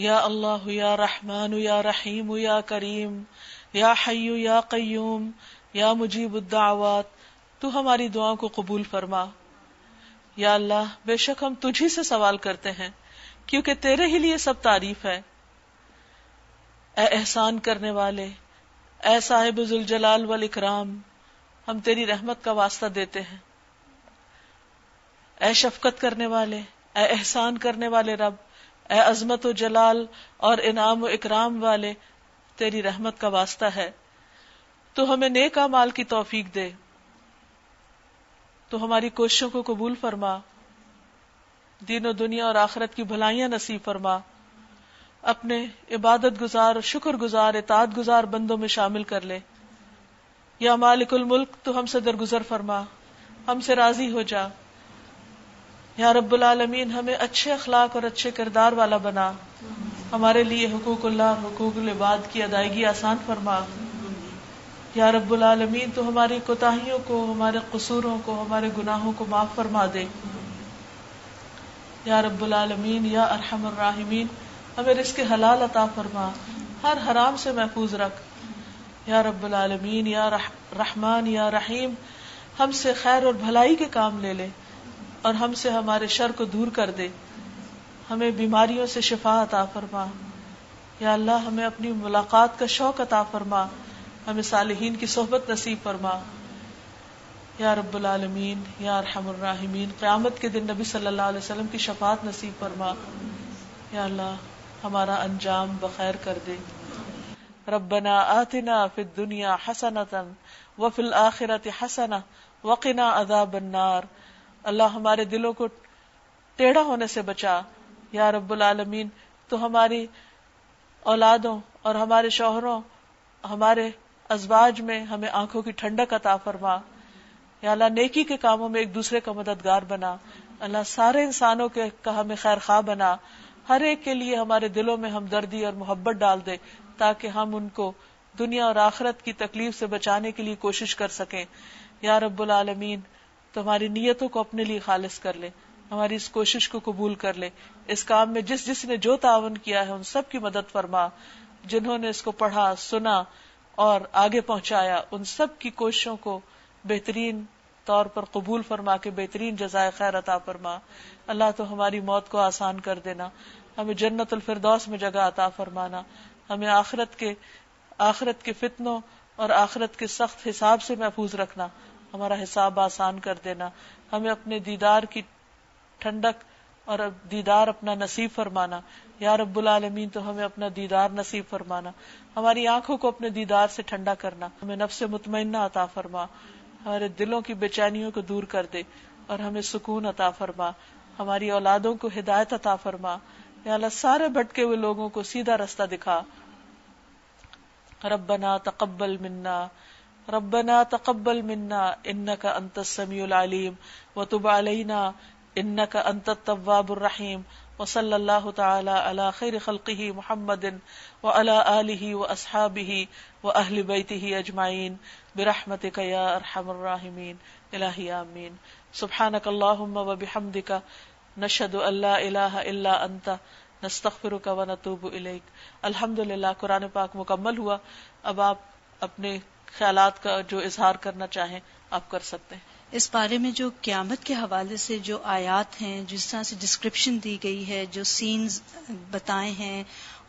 یا اللہ یا رحمان یا رحیم یا کریم یا حیو یا قیوم یا مجیب الدعوات تو ہماری دعا کو قبول فرما یا اللہ بے شک ہم تجھی سے سوال کرتے ہیں کیونکہ تیرے ہی لیے سب تعریف ہے اے احسان کرنے والے اے صاحب ذوالجلال والاکرام ہم تیری رحمت کا واسطہ دیتے ہیں اے شفقت کرنے والے اے احسان کرنے والے رب اے عظمت و جلال اور انعام و اکرام والے تیری رحمت کا واسطہ ہے تو ہمیں نیک مال کی توفیق دے تو ہماری کوششوں کو قبول فرما دین و دنیا اور آخرت کی بھلائیاں نصیب فرما اپنے عبادت گزار شکر گزار اطاعت گزار بندوں میں شامل کر لے یا مالک الملک تو ہم سے درگزر فرما ہم سے راضی ہو جا یا رب العالمین ہمیں اچھے اخلاق اور اچھے کردار والا بنا ہمارے لیے حقوق اللہ حقوق العباد کی ادائیگی آسان فرما یا رب العالمین تو ہماری کوتاہیوں کو ہمارے قصوروں کو ہمارے گناہوں کو معاف فرما دے یا رب العالمین یا ارحم الراحمین ہمیں رزق کے حلال عطا فرما ہر حرام سے محفوظ رکھ یا رب العالمین یا رحمان یا رحیم ہم سے خیر اور بھلائی کے کام لے لے اور ہم سے ہمارے شر کو دور کر دے ہمیں بیماریوں سے شفا عطا فرما یا اللہ ہمیں اپنی ملاقات کا شوق عطا فرما ہمیں صالحین کی صحبت نصیب فرما یا یا رب العالمین قیامت کے دن نبی صلی اللہ علیہ وسلم کی شفاعت نصیب فرما یا اللہ ہمارا انجام بخیر کر دے ربنا آتنا فی الدنیا حسنتا وفی الاخرہ حسنا وقنا عذاب النار اللہ ہمارے دلوں کو ٹیڑھا ہونے سے بچا یا رب العالمین تو ہماری اولادوں اور ہمارے شوہروں ہمارے ازباج میں ہمیں آنکھوں کی ٹھنڈک کا فرما یا اللہ نیکی کے کاموں میں ایک دوسرے کا مددگار بنا اللہ سارے انسانوں کے ہمیں خیر خواہ بنا ہر ایک کے لیے ہمارے دلوں میں ہم دردی اور محبت ڈال دے تاکہ ہم ان کو دنیا اور آخرت کی تکلیف سے بچانے کے لیے کوشش کر سکیں یا رب العالمین تو ہماری نیتوں کو اپنے لیے خالص کر لے ہماری اس کوشش کو قبول کر لے اس کام میں جس جس نے جو تعاون کیا ہے ان سب کی مدد فرما جنہوں نے اس کو پڑھا سنا اور آگے پہنچایا ان سب کی کوششوں کو بہترین طور پر قبول فرما کے بہترین جزائے خیر عطا فرما اللہ تو ہماری موت کو آسان کر دینا ہمیں جنت الفردوس میں جگہ عطا فرمانا ہمیں آخرت آخرت کے کے فتنوں اور آخرت کے سخت حساب سے محفوظ رکھنا ہمارا حساب آسان کر دینا ہمیں اپنے دیدار کی ٹھنڈک اور دیدار اپنا نصیب فرمانا یا رب العالمین تو ہمیں اپنا دیدار نصیب فرمانا ہماری آنکھوں کو اپنے دیدار سے ٹھنڈا کرنا ہمیں نفس سے عطا فرما ہمارے دلوں کی بےچینیوں کو دور کر دے اور ہمیں سکون عطا فرما ہماری اولادوں کو ہدایت عطا فرما یا اللہ سارے بھٹکے ہوئے لوگوں کو سیدھا رستہ دکھا ربنا تقبل منا ربنا تقبل منا انك انت السميع العليم وتب علينا انك انت التواب الرحيم وصلى الله تعالى على خير خلقه محمد وعلى اله واصحابه واهل بيته اجمعين برحمتك يا ارحم الراحمين الهي امين سبحانك اللهم وبحمدك نشهد ان لا اله الا انت نستغفرك ونتوب اليك الحمد لله قرآن پاک مکمل ہوا اب آپ اپنے خیالات کا جو اظہار کرنا چاہیں آپ کر سکتے ہیں اس بارے میں جو قیامت کے حوالے سے جو آیات ہیں جس طرح سے ڈسکرپشن دی گئی ہے جو سینز بتائے ہیں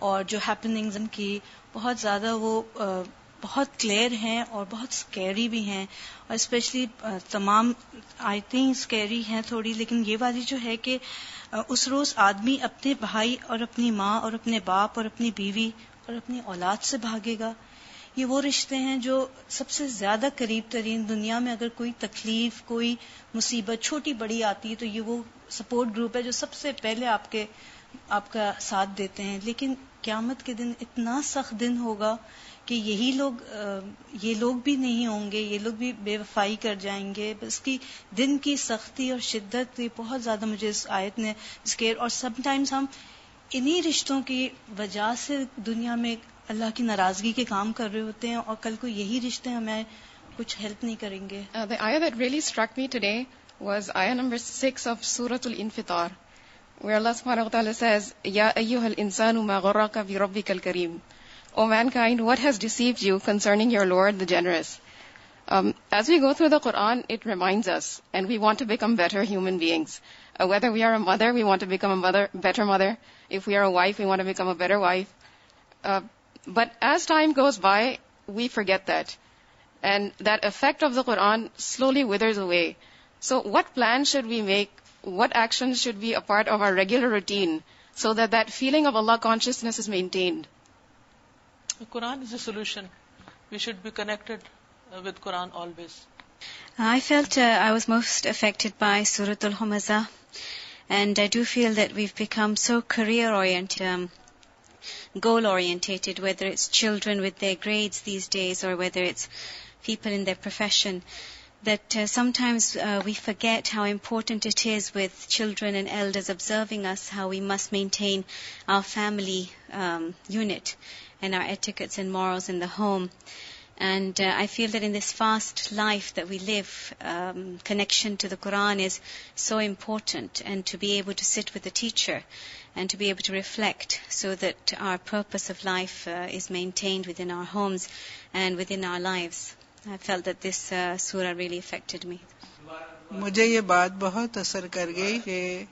اور جو ہیپنگز ان کی بہت زیادہ وہ بہت کلیئر ہیں اور بہت اسکیری بھی ہیں اور اسپیشلی تمام آئی تھنک اسکیری ہیں تھوڑی لیکن یہ والی جو ہے کہ اس روز آدمی اپنے بھائی اور اپنی ماں اور اپنے باپ اور اپنی بیوی اور اپنی اولاد سے بھاگے گا یہ وہ رشتے ہیں جو سب سے زیادہ قریب ترین دنیا میں اگر کوئی تکلیف کوئی مصیبت چھوٹی بڑی آتی ہے تو یہ وہ سپورٹ گروپ ہے جو سب سے پہلے آپ کے آپ کا ساتھ دیتے ہیں لیکن قیامت کے دن اتنا سخت دن ہوگا کہ یہی لوگ یہ لوگ بھی نہیں ہوں گے یہ لوگ بھی بے وفائی کر جائیں گے اس کی دن کی سختی اور شدت یہ بہت زیادہ مجھے اس آیت نے اسکیئر اور سم ٹائمز ہم انہی رشتوں کی وجہ سے دنیا میں اللہ کی ناراضگی کے کام کر رہے ہوتے ہیں اور کل کو یہی رشتے ہمیں کچھ ہیلپ نہیں کریں گے that really struck me today was ہیں generous Quran it remind we we want to become a better wife. Uh, But as time goes by, we forget that. And that effect of the Qur'an slowly withers away. So what plan should we make? What actions should be a part of our regular routine so that that feeling of Allah consciousness is maintained? The Qur'an is a solution. We should be connected uh, with Qur'an always. I felt uh, I was most affected by Suratul Humazah. And I do feel that we've become so career-oriented. Um, goal-orientated, whether it's children with their grades these days or whether it's people in their profession, that uh, sometimes uh, we forget how important it is with children and elders observing us, how we must maintain our family um, unit and our etiquettes and morals in the home. مجھے یہ بات بہت اثر کر گئی کہ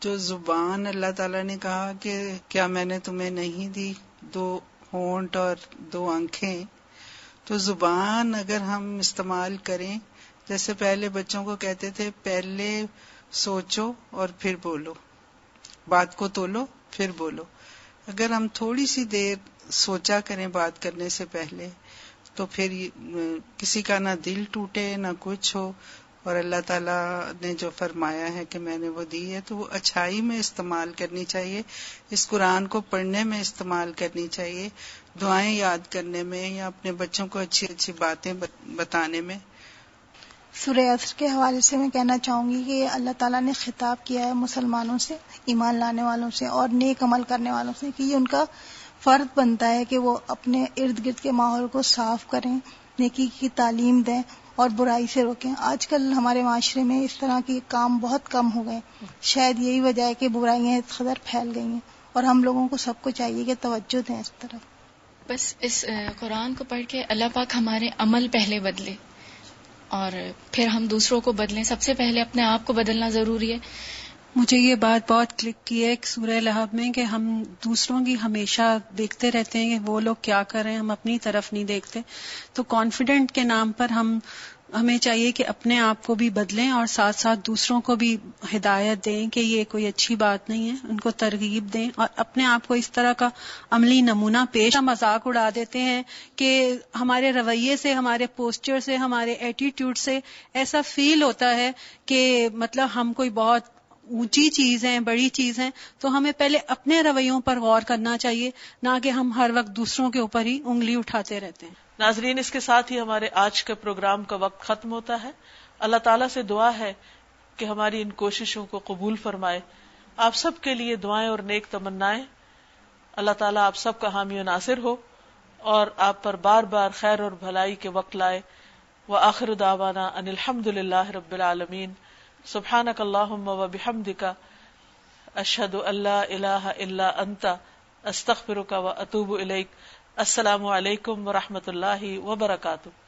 جو زبان اللہ تعالیٰ نے کہا کہ کیا میں نے تمہیں نہیں دی دو ہونٹ اور دو آنکھیں تو زبان اگر ہم استعمال کریں جیسے پہلے بچوں کو کہتے تھے پہلے سوچو اور پھر بولو بات کو تولو پھر بولو اگر ہم تھوڑی سی دیر سوچا کریں بات کرنے سے پہلے تو پھر کسی کا نہ دل ٹوٹے نہ کچھ ہو اور اللہ تعالی نے جو فرمایا ہے کہ میں نے وہ دی ہے تو وہ اچھائی میں استعمال کرنی چاہیے اس قرآن کو پڑھنے میں استعمال کرنی چاہیے دعائیں یاد کرنے میں یا اپنے بچوں کو اچھی اچھی باتیں بتانے میں سورہ اثر کے حوالے سے میں کہنا چاہوں گی کہ اللہ تعالیٰ نے خطاب کیا ہے مسلمانوں سے ایمان لانے والوں سے اور نیک عمل کرنے والوں سے کہ یہ ان کا فرد بنتا ہے کہ وہ اپنے ارد گرد کے ماحول کو صاف کریں نیکی کی تعلیم دیں اور برائی سے روکیں آج کل ہمارے معاشرے میں اس طرح کے کام بہت کم ہو گئے شاید یہی وجہ ہے کہ برائیاں اس قدر پھیل گئی ہیں اور ہم لوگوں کو سب کو چاہیے کہ توجہ دیں اس طرف بس اس قرآن کو پڑھ کے اللہ پاک ہمارے عمل پہلے بدلے اور پھر ہم دوسروں کو بدلیں سب سے پہلے اپنے آپ کو بدلنا ضروری ہے مجھے یہ بات بہت کلک کی ہے ایک سورہ لہب میں کہ ہم دوسروں کی ہمیشہ دیکھتے رہتے ہیں کہ وہ لوگ کیا کر رہے ہیں ہم اپنی طرف نہیں دیکھتے تو کانفیڈنٹ کے نام پر ہم ہمیں چاہیے کہ اپنے آپ کو بھی بدلیں اور ساتھ ساتھ دوسروں کو بھی ہدایت دیں کہ یہ کوئی اچھی بات نہیں ہے ان کو ترغیب دیں اور اپنے آپ کو اس طرح کا عملی نمونہ پیش مذاق اڑا دیتے ہیں کہ ہمارے رویے سے ہمارے پوسچر سے ہمارے ایٹیٹیوڈ سے ایسا فیل ہوتا ہے کہ مطلب ہم کوئی بہت اونچی چیز ہیں بڑی چیز ہیں تو ہمیں پہلے اپنے رویوں پر غور کرنا چاہیے نہ کہ ہم ہر وقت دوسروں کے اوپر ہی انگلی اٹھاتے رہتے ہیں ناظرین اس کے ساتھ ہی ہمارے آج کے پروگرام کا وقت ختم ہوتا ہے اللہ تعالیٰ سے دعا ہے کہ ہماری ان کوششوں کو قبول فرمائے آپ سب کے لیے دعائیں اور نیک تمنا اللہ تعالیٰ آپ سب کا حامی و ناصر ہو اور آپ پر بار بار خیر اور بھلائی کے وقت لائے آخر داوانا ان الحمد للہ رب العالمین سبحان اللہ و کا اطوب الیک السلام علیکم ورحمۃ اللہ وبرکاتہ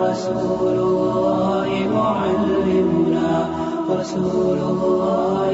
رسول الله معلمنا رسول الله